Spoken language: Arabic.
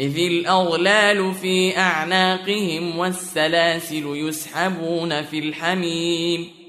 إذ الأغلال في أعناقهم والسلاسل يسحبون في الحميم